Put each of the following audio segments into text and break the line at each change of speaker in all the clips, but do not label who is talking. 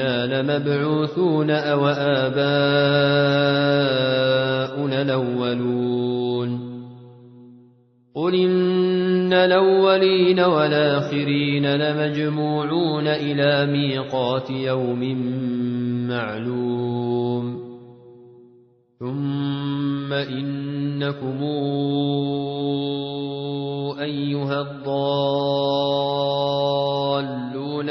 لمبعوثون أو آباؤنا الأولون قل إن الأولين والآخرين لمجموعون إلى ميقات يوم معلوم ثم إنكم أيها الضالون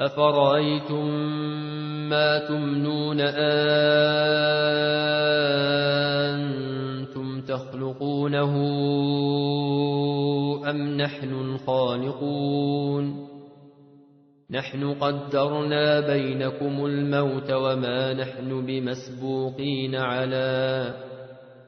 أفرأيتم ما تمنون أنتم تخلقونه أم نحن الخالقون؟ نحن قدرنا بينكم الموت وما نحن بمسبوقين على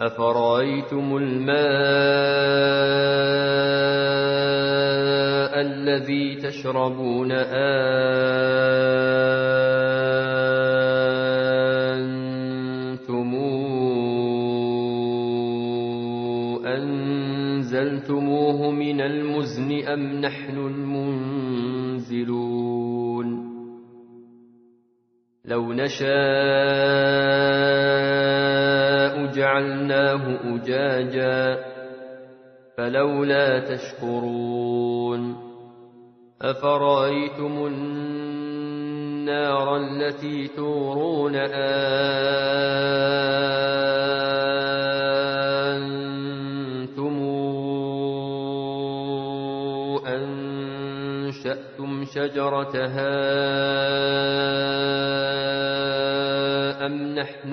أفرأيتم الماء الذي تشربون أنتم أنزلتموه من المزن أم نحن المنزلون؟ لو نشاء جعلناه أجاجا فلولا تشكرون أفرأيتم النار التي تورون أنتم أنشأتم شجرتها أم نحن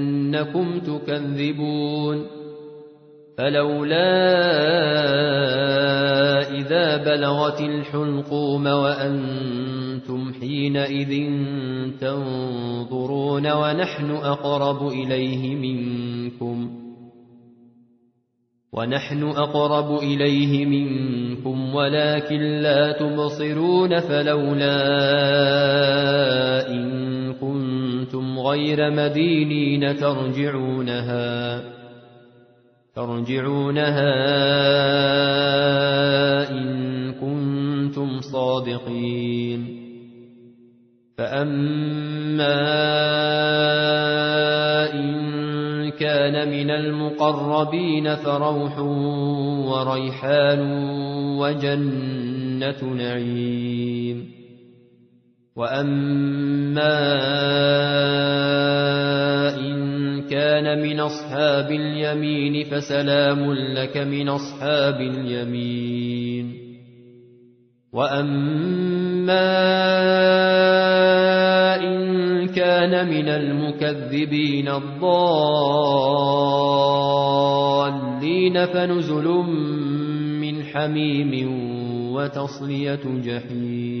أنكم تكذبون فلولا إذا بلغت الحلقوم وأنتم حينئذ تنظرون ونحن أقرب إليه منكم ونحن أقرب إليه منكم ولكن لا تبصرون فلولا إن غير مدينين ترجعونها ترجعونها إن كنتم صادقين. فأما إن كان من المقربين فروح وريحان وجنة نعيم. وأما إن كان من أصحاب اليمين فسلام لك من أصحاب اليمين وأما إن كان من المكذبين الضالين فنزل من حميم وتصلية جحيم